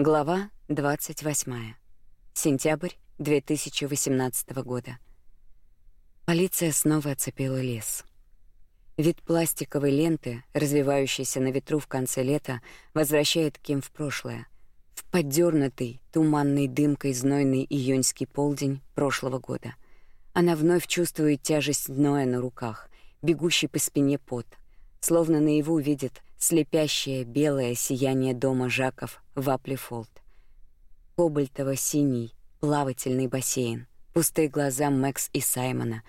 Глава 28. Сентябрь 2018 года. Полиция снова оцепила лес. Вид пластиковой ленты, развивающейся на ветру в конце лета, возвращает Ким в прошлое, в поддернутый, туманной дымкой знойный июньский полдень прошлого года. Она вновь чувствует тяжесть Ноя на руках, бегущий по спине пот, словно наяву видит слепящее белое сияние дома Жаков в Аплифолд. Кобальтово-синий плавательный бассейн, пустые глаза Мэкс и Саймона.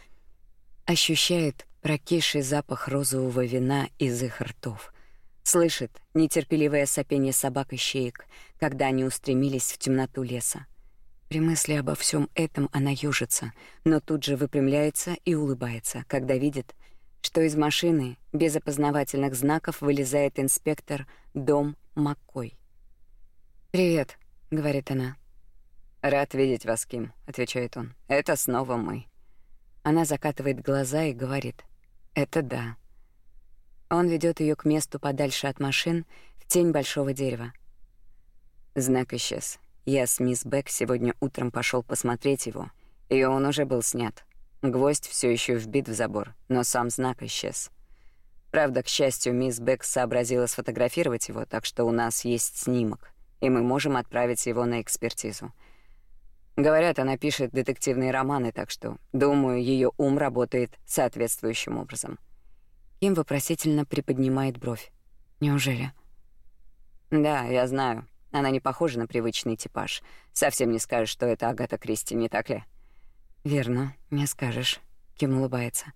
Ощущает прокисший запах розового вина из их ртов. Слышит нетерпеливое сопение собак и щеек, когда они устремились в темноту леса. При мысли обо всем этом она южится, но тут же выпрямляется и улыбается, когда видит, что из машины без опознавательных знаков вылезает инспектор Дом Маккой. «Привет», — говорит она. «Рад видеть вас, Ким», — отвечает он. «Это снова мы». Она закатывает глаза и говорит. «Это да». Он ведет ее к месту подальше от машин, в тень большого дерева. Знак исчез. Я с мисс Бек сегодня утром пошел посмотреть его, и он уже был снят. Гвоздь все еще вбит в забор, но сам знак исчез. Правда, к счастью, мисс Бек сообразила сфотографировать его, так что у нас есть снимок, и мы можем отправить его на экспертизу. Говорят, она пишет детективные романы, так что, думаю, ее ум работает соответствующим образом. Ким вопросительно приподнимает бровь. Неужели? Да, я знаю. Она не похожа на привычный типаж. Совсем не скажешь, что это Агата Кристи, не так ли? Верно, не скажешь. Ким улыбается.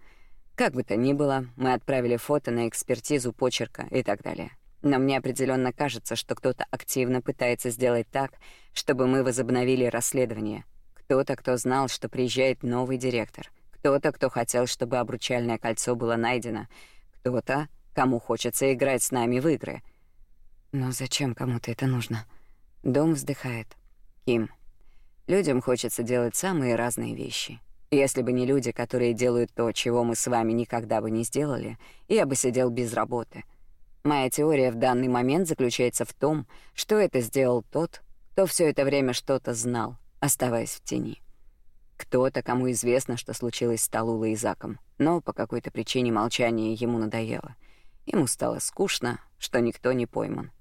Как бы то ни было, мы отправили фото на экспертизу почерка и так далее. Но мне определенно кажется, что кто-то активно пытается сделать так, чтобы мы возобновили расследование. Кто-то, кто знал, что приезжает новый директор. Кто-то, кто хотел, чтобы обручальное кольцо было найдено. Кто-то, кому хочется играть с нами в игры. Но зачем кому-то это нужно? Дом вздыхает. Ким, Людям хочется делать самые разные вещи. Если бы не люди, которые делают то, чего мы с вами никогда бы не сделали, я бы сидел без работы. Моя теория в данный момент заключается в том, что это сделал тот, кто все это время что-то знал, оставаясь в тени. Кто-то, кому известно, что случилось с Талулой и Заком, но по какой-то причине молчание ему надоело. Ему стало скучно, что никто не пойман.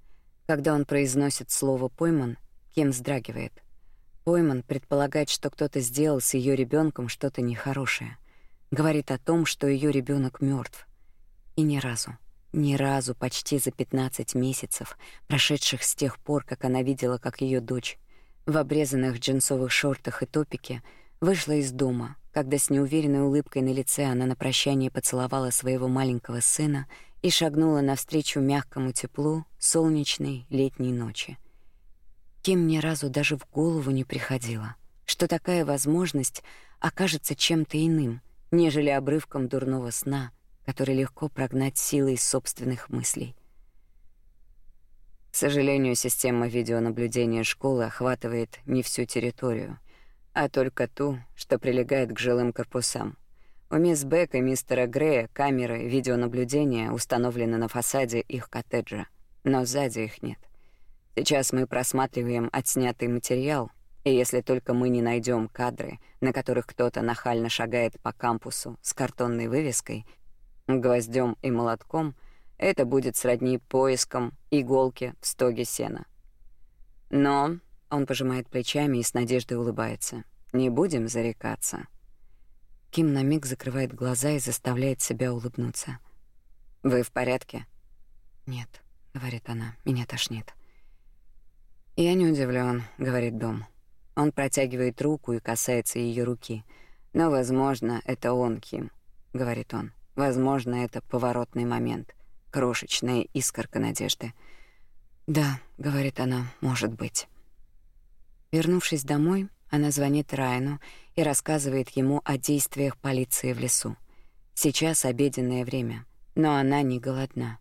Когда он произносит слово «пойман», Кем вздрагивает. Пойман предполагает, что кто-то сделал с ее ребенком что-то нехорошее. Говорит о том, что ее ребенок мертв. И ни разу, ни разу почти за 15 месяцев, прошедших с тех пор, как она видела, как ее дочь в обрезанных джинсовых шортах и топике вышла из дома, когда с неуверенной улыбкой на лице она на прощание поцеловала своего маленького сына и шагнула навстречу мягкому теплу солнечной летней ночи. Кем ни разу даже в голову не приходило, что такая возможность окажется чем-то иным, нежели обрывком дурного сна, который легко прогнать силой собственных мыслей. К сожалению, система видеонаблюдения школы охватывает не всю территорию, а только ту, что прилегает к жилым корпусам. У мисс Бек и мистера Грея камеры видеонаблюдения установлены на фасаде их коттеджа, но сзади их нет. Сейчас мы просматриваем отснятый материал, и если только мы не найдем кадры, на которых кто-то нахально шагает по кампусу с картонной вывеской, гвоздем и молотком, это будет сродни поискам иголки в стоге сена. Но он пожимает плечами и с надеждой улыбается. Не будем зарекаться. Ким на миг закрывает глаза и заставляет себя улыбнуться. Вы в порядке? Нет, говорит она. Меня тошнит. «Я не удивлен, говорит Дом. Он протягивает руку и касается ее руки. «Но, возможно, это он, Ким», — говорит он. «Возможно, это поворотный момент, крошечная искорка надежды». «Да», — говорит она, — «может быть». Вернувшись домой, она звонит Райну и рассказывает ему о действиях полиции в лесу. Сейчас обеденное время, но она не голодна.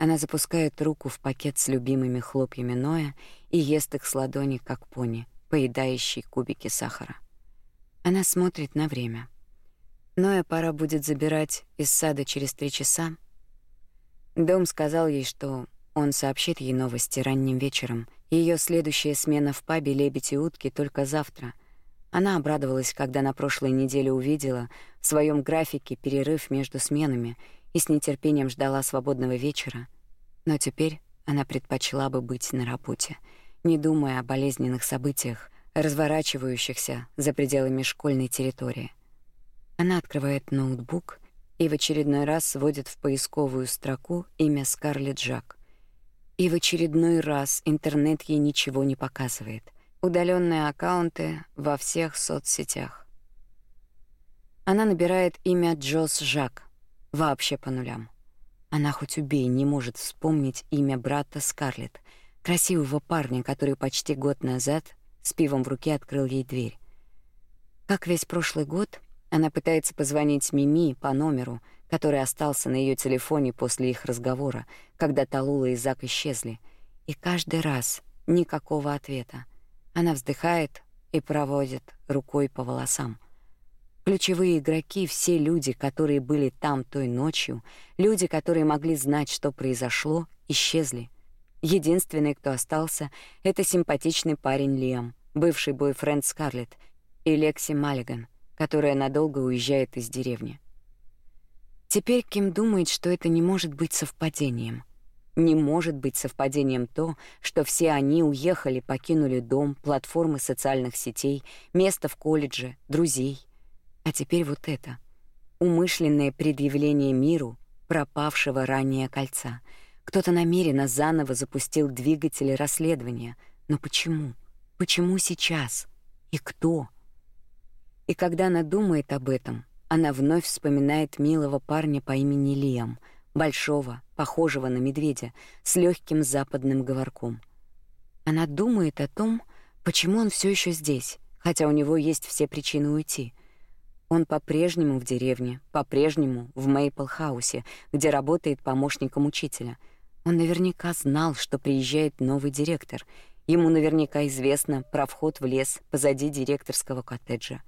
Она запускает руку в пакет с любимыми хлопьями Ноя и ест их с ладони, как пони, поедающий кубики сахара. Она смотрит на время. Ноя пора будет забирать из сада через три часа. Дом сказал ей, что он сообщит ей новости ранним вечером Ее следующая смена в пабе «Лебедь и утки» только завтра. Она обрадовалась, когда на прошлой неделе увидела в своем графике перерыв между сменами и с нетерпением ждала свободного вечера. Но теперь она предпочла бы быть на работе, не думая о болезненных событиях, разворачивающихся за пределами школьной территории. Она открывает ноутбук и в очередной раз сводит в поисковую строку имя Скарлетт Джак. И в очередной раз интернет ей ничего не показывает. Удаленные аккаунты во всех соцсетях. Она набирает имя Джос Жак, вообще по нулям. Она хоть убей не может вспомнить имя брата Скарлетт, красивого парня, который почти год назад с пивом в руке открыл ей дверь. Как весь прошлый год, она пытается позвонить Мими по номеру, который остался на ее телефоне после их разговора, когда Талула и Зак исчезли, и каждый раз никакого ответа. Она вздыхает и проводит рукой по волосам. Ключевые игроки, все люди, которые были там той ночью, люди, которые могли знать, что произошло, исчезли. Единственный, кто остался, это симпатичный парень Лиам, бывший бойфренд Скарлетт, и Лекси Маллиган, которая надолго уезжает из деревни. Теперь Ким думает, что это не может быть совпадением. Не может быть совпадением то, что все они уехали, покинули дом, платформы социальных сетей, место в колледже, друзей. А теперь вот это умышленное предъявление миру пропавшего ранее кольца — кто-то намеренно заново запустил двигатели расследования. Но почему? Почему сейчас? И кто? И когда она думает об этом, она вновь вспоминает милого парня по имени Лиам, большого, похожего на медведя, с легким западным говорком. Она думает о том, почему он все еще здесь, хотя у него есть все причины уйти. Он по-прежнему в деревне, по-прежнему в Мейпл-хаусе, где работает помощником учителя — он наверняка знал, что приезжает новый директор. Ему наверняка известно про вход в лес позади директорского коттеджа.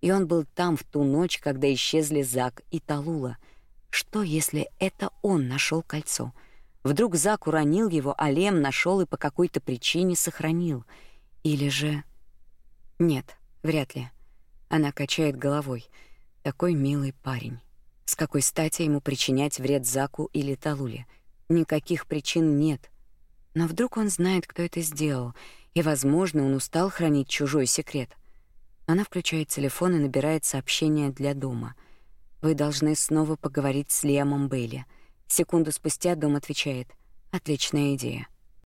И он был там в ту ночь, когда исчезли Зак и Талула. Что, если это он нашел кольцо? Вдруг Зак уронил его, а Лем нашел и по какой-то причине сохранил. Или же... Нет, вряд ли. Она качает головой. Такой милый парень. С какой стати ему причинять вред Заку или Талуле? — Никаких причин нет. Но вдруг он знает, кто это сделал, и, возможно, он устал хранить чужой секрет. Она включает телефон и набирает сообщение для дома. Вы должны снова поговорить с Лиамом Бейли. Секунду спустя дом отвечает: "Отличная идея".